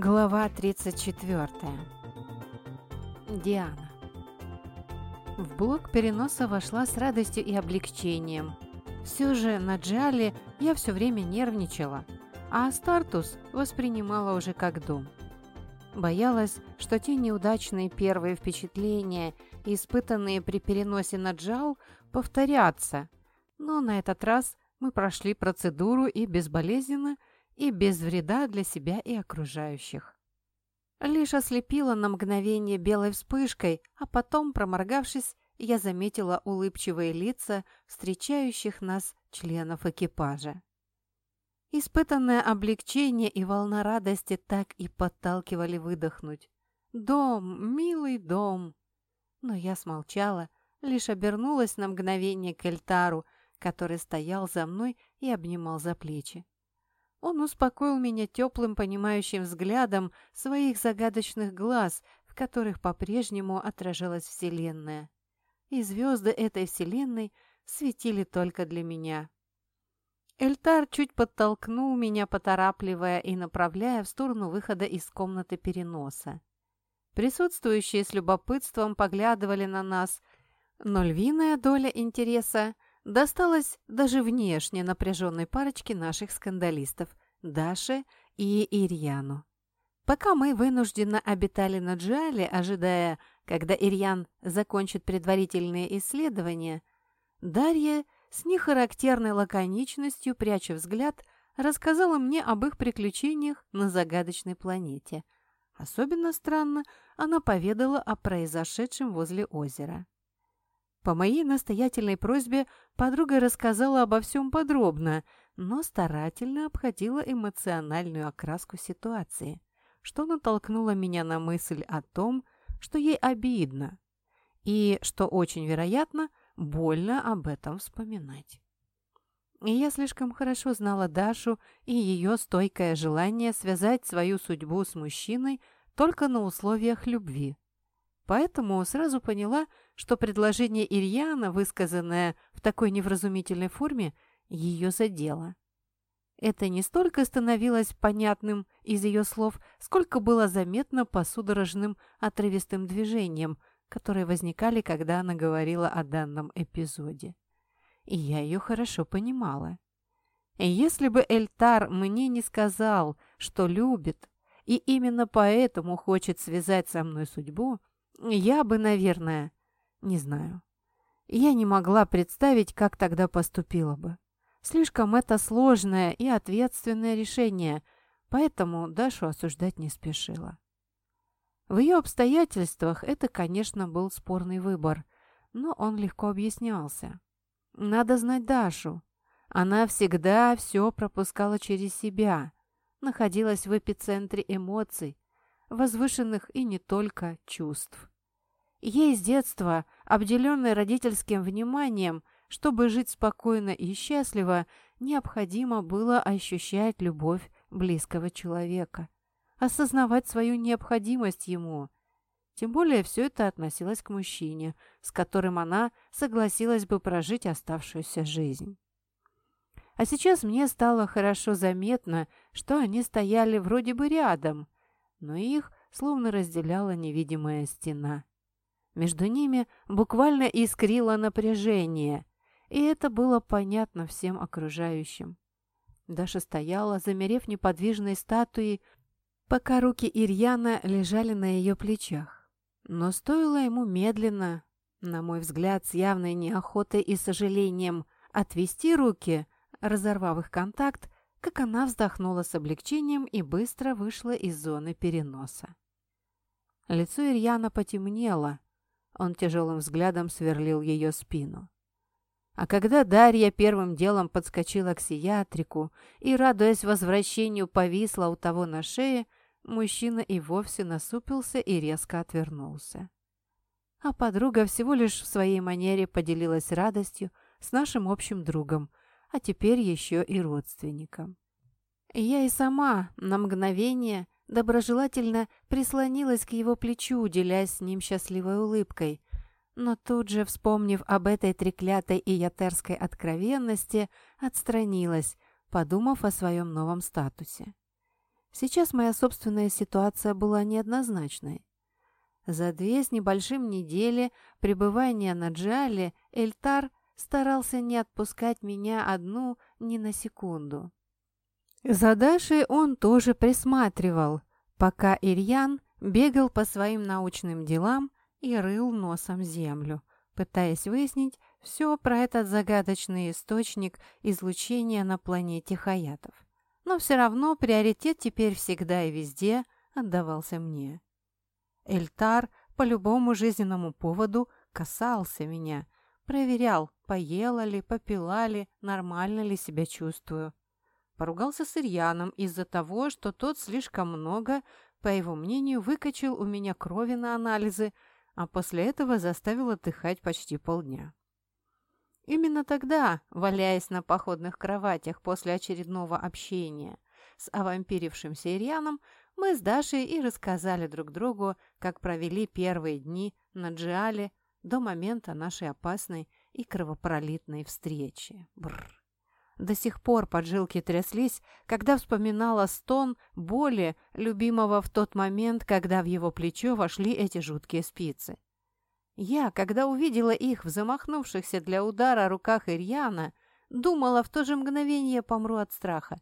Глава 34. Диана. В блок переноса вошла с радостью и облегчением. Все же на Джале я все время нервничала, а Стартус воспринимала уже как дом. Боялась, что те неудачные первые впечатления, испытанные при переносе на Джал, повторятся, но на этот раз мы прошли процедуру и безболезненно и без вреда для себя и окружающих. Лишь ослепила на мгновение белой вспышкой, а потом, проморгавшись, я заметила улыбчивые лица встречающих нас членов экипажа. Испытанное облегчение и волна радости так и подталкивали выдохнуть. «Дом, милый дом!» Но я смолчала, лишь обернулась на мгновение к Эльтару, который стоял за мной и обнимал за плечи. Он успокоил меня теплым, понимающим взглядом своих загадочных глаз, в которых по-прежнему отражалась Вселенная. И звезды этой Вселенной светили только для меня. Эльтар чуть подтолкнул меня, поторапливая и направляя в сторону выхода из комнаты переноса. Присутствующие с любопытством поглядывали на нас, но львиная доля интереса – досталось даже внешне напряженной парочке наших скандалистов Даше и Ирьяну. Пока мы вынужденно обитали на Джале, ожидая, когда Ирьян закончит предварительные исследования, Дарья с нехарактерной лаконичностью, пряча взгляд, рассказала мне об их приключениях на загадочной планете. Особенно странно она поведала о произошедшем возле озера. По моей настоятельной просьбе подруга рассказала обо всем подробно, но старательно обходила эмоциональную окраску ситуации, что натолкнуло меня на мысль о том, что ей обидно и, что очень вероятно, больно об этом вспоминать. И я слишком хорошо знала Дашу и ее стойкое желание связать свою судьбу с мужчиной только на условиях любви. Поэтому сразу поняла, что предложение Ирьяна, высказанное в такой невразумительной форме, ее задело. Это не столько становилось понятным из ее слов, сколько было заметно по судорожным отрывистым движениям, которые возникали, когда она говорила о данном эпизоде. И я ее хорошо понимала. Если бы Эльтар мне не сказал, что любит, и именно поэтому хочет связать со мной судьбу, я бы, наверное, не знаю. Я не могла представить, как тогда поступила бы. Слишком это сложное и ответственное решение, поэтому Дашу осуждать не спешила. В ее обстоятельствах это, конечно, был спорный выбор, но он легко объяснялся. Надо знать Дашу. Она всегда все пропускала через себя, находилась в эпицентре эмоций, возвышенных и не только чувств. Ей с детства, обделенной родительским вниманием, чтобы жить спокойно и счастливо, необходимо было ощущать любовь близкого человека, осознавать свою необходимость ему. Тем более все это относилось к мужчине, с которым она согласилась бы прожить оставшуюся жизнь. А сейчас мне стало хорошо заметно, что они стояли вроде бы рядом, но их словно разделяла невидимая стена. Между ними буквально искрило напряжение, и это было понятно всем окружающим. Даша стояла, замерев неподвижной статуей, пока руки Ирьяна лежали на ее плечах. Но стоило ему медленно, на мой взгляд, с явной неохотой и сожалением, отвести руки, разорвав их контакт, как она вздохнула с облегчением и быстро вышла из зоны переноса. Лицо Ирьяна потемнело, он тяжелым взглядом сверлил ее спину. А когда Дарья первым делом подскочила к сиатрику и, радуясь возвращению, повисла у того на шее, мужчина и вовсе насупился и резко отвернулся. А подруга всего лишь в своей манере поделилась радостью с нашим общим другом, а теперь еще и родственником. Я и сама на мгновение доброжелательно прислонилась к его плечу, уделяясь с ним счастливой улыбкой. Но тут же, вспомнив об этой треклятой и ятерской откровенности, отстранилась, подумав о своем новом статусе. Сейчас моя собственная ситуация была неоднозначной. За две с небольшим недели пребывания на Джале Эльтар старался не отпускать меня одну ни на секунду. За Дашей он тоже присматривал, пока Ирьян бегал по своим научным делам и рыл носом землю, пытаясь выяснить все про этот загадочный источник излучения на планете Хаятов. Но все равно приоритет теперь всегда и везде отдавался мне. Эльтар по любому жизненному поводу касался меня, проверял, поела ли, попила ли, нормально ли себя чувствую. Поругался с Ирьяном из-за того, что тот слишком много, по его мнению, выкачал у меня крови на анализы, а после этого заставил отдыхать почти полдня. Именно тогда, валяясь на походных кроватях после очередного общения с овампирившимся Ирьяном, мы с Дашей и рассказали друг другу, как провели первые дни на Джиале до момента нашей опасной и кровопролитной встречи. Бррр. До сих пор поджилки тряслись, когда вспоминала стон боли любимого в тот момент, когда в его плечо вошли эти жуткие спицы. Я, когда увидела их в замахнувшихся для удара руках Ирьяна, думала, в то же мгновение помру от страха.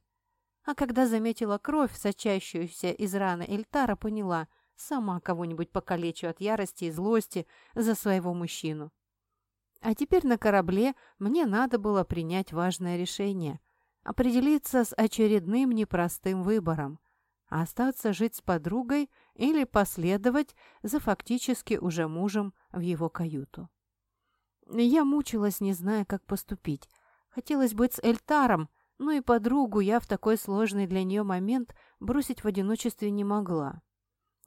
А когда заметила кровь, сочащуюся из раны Эльтара, поняла, сама кого-нибудь покалечу от ярости и злости за своего мужчину. А теперь на корабле мне надо было принять важное решение – определиться с очередным непростым выбором – остаться жить с подругой или последовать за фактически уже мужем в его каюту. Я мучилась, не зная, как поступить. Хотелось быть с Эльтаром, но и подругу я в такой сложный для нее момент бросить в одиночестве не могла.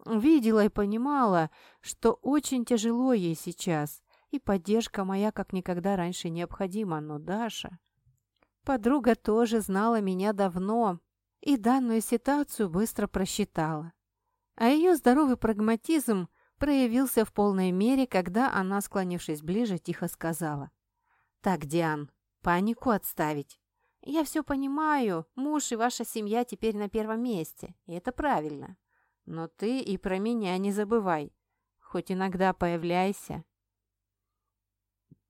Видела и понимала, что очень тяжело ей сейчас, и поддержка моя как никогда раньше необходима, но Даша... Подруга тоже знала меня давно и данную ситуацию быстро просчитала. А ее здоровый прагматизм проявился в полной мере, когда она, склонившись ближе, тихо сказала. «Так, Диан, панику отставить. Я все понимаю, муж и ваша семья теперь на первом месте, и это правильно. Но ты и про меня не забывай. Хоть иногда появляйся,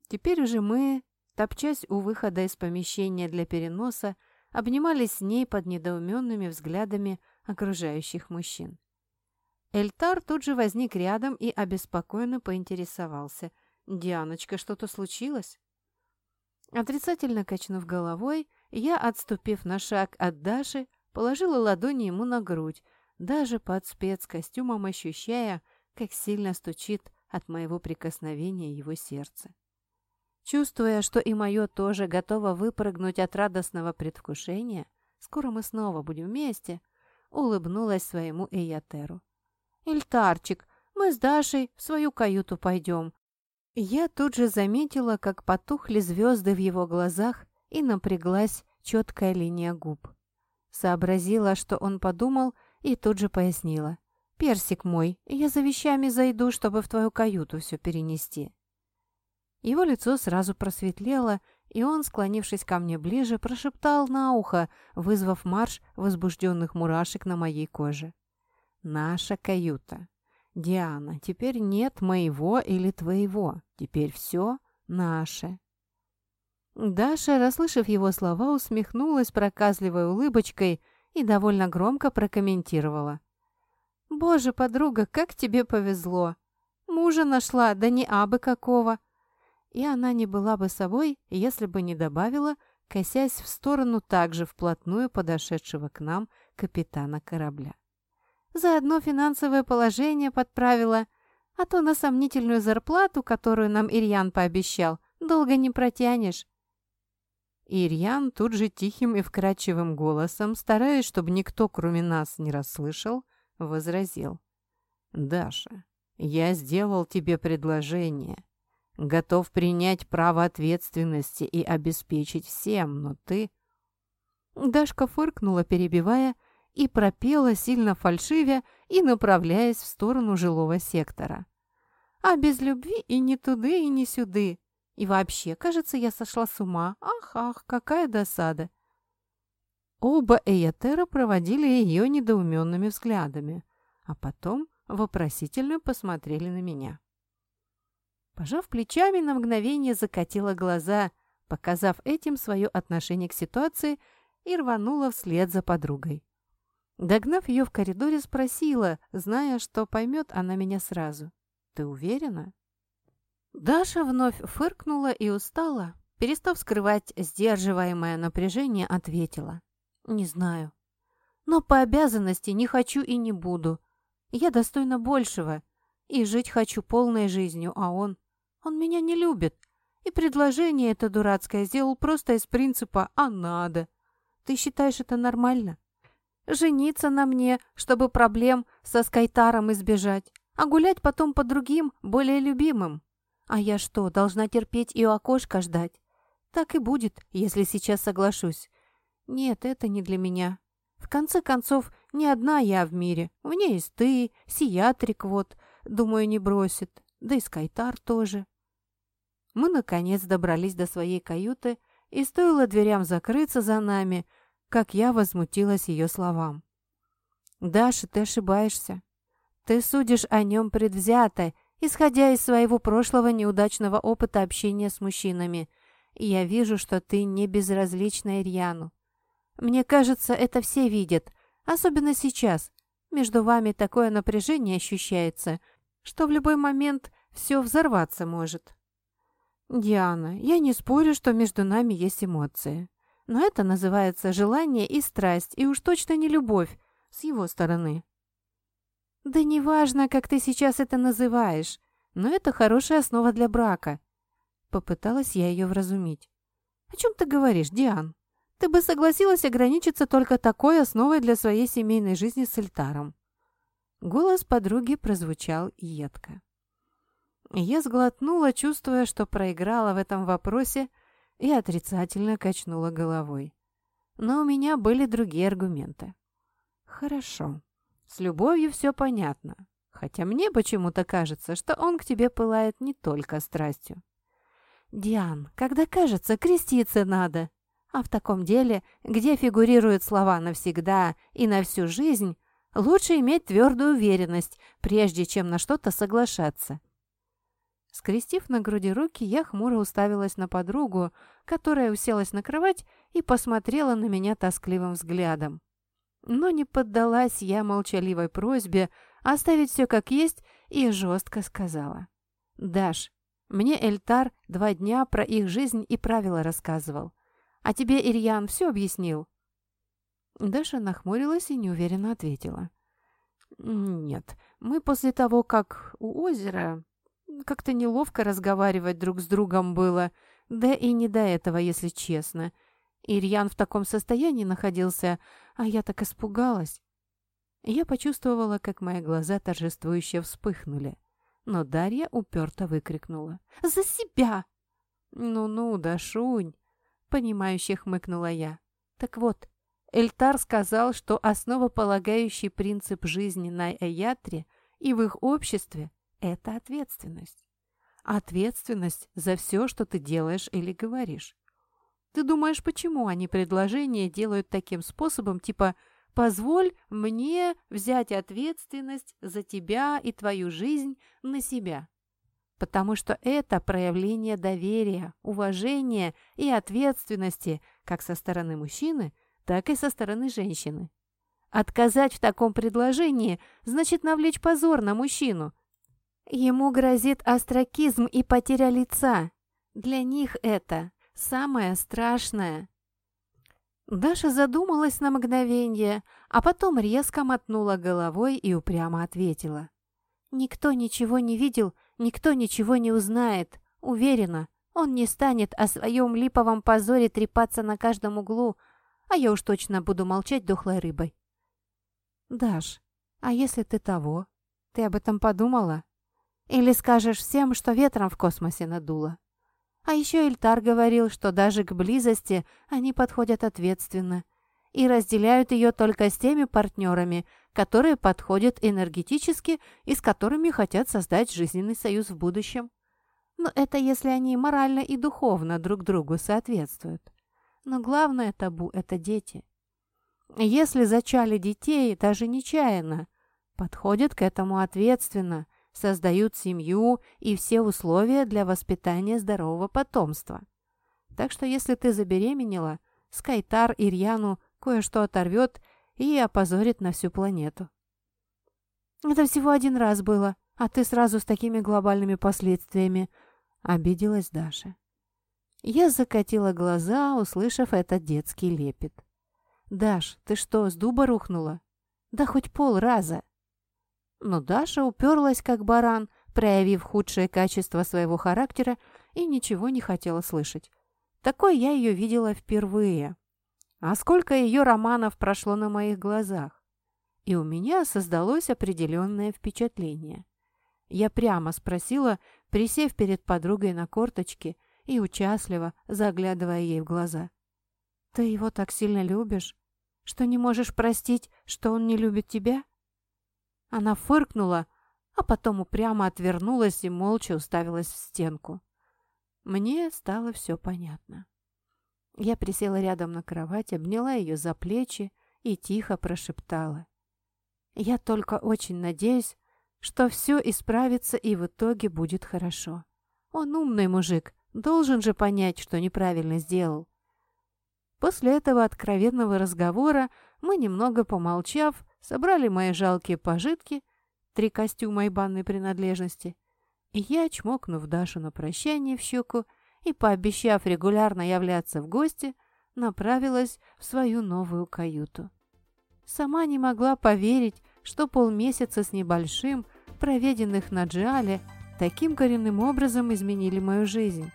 Теперь уже мы, топчась у выхода из помещения для переноса, обнимались с ней под недоуменными взглядами окружающих мужчин. Эльтар тут же возник рядом и обеспокоенно поинтересовался. «Дианочка, что-то случилось?» Отрицательно качнув головой, я, отступив на шаг от Даши, положила ладони ему на грудь, даже под спецкостюмом ощущая, как сильно стучит от моего прикосновения его сердце. Чувствуя, что и мое тоже готово выпрыгнуть от радостного предвкушения, скоро мы снова будем вместе, улыбнулась своему Эйотеру. «Эльтарчик, мы с Дашей в свою каюту пойдем». Я тут же заметила, как потухли звезды в его глазах и напряглась четкая линия губ. Сообразила, что он подумал, и тут же пояснила. «Персик мой, я за вещами зайду, чтобы в твою каюту все перенести». Его лицо сразу просветлело, и он, склонившись ко мне ближе, прошептал на ухо, вызвав марш возбужденных мурашек на моей коже. «Наша каюта. Диана, теперь нет моего или твоего. Теперь все наше». Даша, расслышав его слова, усмехнулась проказливой улыбочкой и довольно громко прокомментировала. «Боже, подруга, как тебе повезло! Мужа нашла, да не абы какого!» и она не была бы собой, если бы не добавила, косясь в сторону также вплотную подошедшего к нам капитана корабля. Заодно финансовое положение подправила, а то на сомнительную зарплату, которую нам Ирьян пообещал, долго не протянешь. Ирьян тут же тихим и вкрадчивым голосом, стараясь, чтобы никто, кроме нас, не расслышал, возразил. «Даша, я сделал тебе предложение готов принять право ответственности и обеспечить всем, но ты...» Дашка фыркнула, перебивая, и пропела, сильно фальшивя и направляясь в сторону жилого сектора. «А без любви и не туды, и не сюды. И вообще, кажется, я сошла с ума. Ах, ах, какая досада!» Оба Эйотера проводили ее недоуменными взглядами, а потом вопросительно посмотрели на меня. Пожав плечами, на мгновение закатила глаза, показав этим свое отношение к ситуации и рванула вслед за подругой. Догнав ее в коридоре, спросила, зная, что поймет она меня сразу. «Ты уверена?» Даша вновь фыркнула и устала, перестав скрывать сдерживаемое напряжение, ответила. «Не знаю. Но по обязанности не хочу и не буду. Я достойна большего, и жить хочу полной жизнью, а он... Он меня не любит. И предложение это дурацкое сделал просто из принципа «а надо». Ты считаешь это нормально? Жениться на мне, чтобы проблем со Скайтаром избежать, а гулять потом по другим, более любимым. А я что, должна терпеть и у окошка ждать? Так и будет, если сейчас соглашусь. Нет, это не для меня. В конце концов, не одна я в мире. У меня есть ты, Сиатрик вот, думаю, не бросит. Да и Скайтар тоже. Мы, наконец, добрались до своей каюты, и стоило дверям закрыться за нами, как я возмутилась ее словам. «Даша, ты ошибаешься. Ты судишь о нем предвзято, исходя из своего прошлого неудачного опыта общения с мужчинами. Я вижу, что ты не безразлична Ирьяну. Мне кажется, это все видят, особенно сейчас. Между вами такое напряжение ощущается, что в любой момент все взорваться может. Диана, я не спорю, что между нами есть эмоции. Но это называется желание и страсть, и уж точно не любовь с его стороны. Да неважно, как ты сейчас это называешь, но это хорошая основа для брака. Попыталась я ее вразумить. О чем ты говоришь, Диан? ты бы согласилась ограничиться только такой основой для своей семейной жизни с Эльтаром». Голос подруги прозвучал едко. Я сглотнула, чувствуя, что проиграла в этом вопросе, и отрицательно качнула головой. Но у меня были другие аргументы. «Хорошо. С любовью все понятно. Хотя мне почему-то кажется, что он к тебе пылает не только страстью». «Диан, когда кажется, креститься надо», а в таком деле, где фигурируют слова «навсегда» и «на всю жизнь», лучше иметь твердую уверенность, прежде чем на что-то соглашаться. Скрестив на груди руки, я хмуро уставилась на подругу, которая уселась на кровать и посмотрела на меня тоскливым взглядом. Но не поддалась я молчаливой просьбе оставить все как есть и жестко сказала. «Даш, мне Эльтар два дня про их жизнь и правила рассказывал. А тебе Ирьян все объяснил?» Даша нахмурилась и неуверенно ответила. «Нет, мы после того, как у озера как-то неловко разговаривать друг с другом было, да и не до этого, если честно. Ирьян в таком состоянии находился, а я так испугалась». Я почувствовала, как мои глаза торжествующе вспыхнули. Но Дарья уперто выкрикнула. «За себя!» «Ну-ну, Дашунь!» Понимающе хмыкнула я. Так вот, Эльтар сказал, что основополагающий принцип жизни на Эятре и в их обществе – это ответственность. Ответственность за все, что ты делаешь или говоришь. Ты думаешь, почему они предложения делают таким способом, типа «позволь мне взять ответственность за тебя и твою жизнь на себя»? потому что это проявление доверия, уважения и ответственности как со стороны мужчины, так и со стороны женщины. Отказать в таком предложении значит навлечь позор на мужчину. Ему грозит остракизм и потеря лица. Для них это самое страшное. Даша задумалась на мгновение, а потом резко мотнула головой и упрямо ответила. «Никто ничего не видел Никто ничего не узнает. Уверена, он не станет о своем липовом позоре трепаться на каждом углу, а я уж точно буду молчать дохлой рыбой. Даш, а если ты того? Ты об этом подумала? Или скажешь всем, что ветром в космосе надуло? А еще Эльтар говорил, что даже к близости они подходят ответственно и разделяют ее только с теми партнерами, которые подходят энергетически и с которыми хотят создать жизненный союз в будущем. Но это если они морально и духовно друг другу соответствуют. Но главное табу – это дети. Если зачали детей, даже нечаянно, подходят к этому ответственно, создают семью и все условия для воспитания здорового потомства. Так что если ты забеременела, Скайтар Ирьяну кое-что оторвет и опозорит на всю планету. «Это всего один раз было, а ты сразу с такими глобальными последствиями», — обиделась Даша. Я закатила глаза, услышав этот детский лепет. «Даш, ты что, с дуба рухнула?» «Да хоть пол раза!» Но Даша уперлась, как баран, проявив худшее качество своего характера и ничего не хотела слышать. Такой я ее видела впервые. А сколько ее романов прошло на моих глазах. И у меня создалось определенное впечатление. Я прямо спросила, присев перед подругой на корточке и участливо заглядывая ей в глаза. «Ты его так сильно любишь, что не можешь простить, что он не любит тебя?» Она фыркнула, а потом упрямо отвернулась и молча уставилась в стенку. Мне стало все понятно. Я присела рядом на кровать, обняла ее за плечи и тихо прошептала. «Я только очень надеюсь, что все исправится и в итоге будет хорошо. Он умный мужик, должен же понять, что неправильно сделал». После этого откровенного разговора мы, немного помолчав, собрали мои жалкие пожитки, три костюма и банной принадлежности, и я, чмокнув Дашу на прощание в щеку и пообещав регулярно являться в гости, направилась в свою новую каюту. Сама не могла поверить, что полмесяца с небольшим, проведенных на Джиале, таким коренным образом изменили мою жизнь.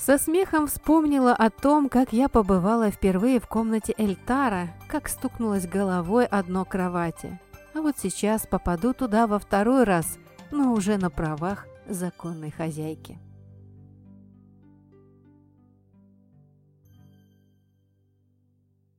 Со смехом вспомнила о том, как я побывала впервые в комнате Эльтара, как стукнулась головой о дно кровати. А вот сейчас попаду туда во второй раз, но уже на правах законной хозяйки.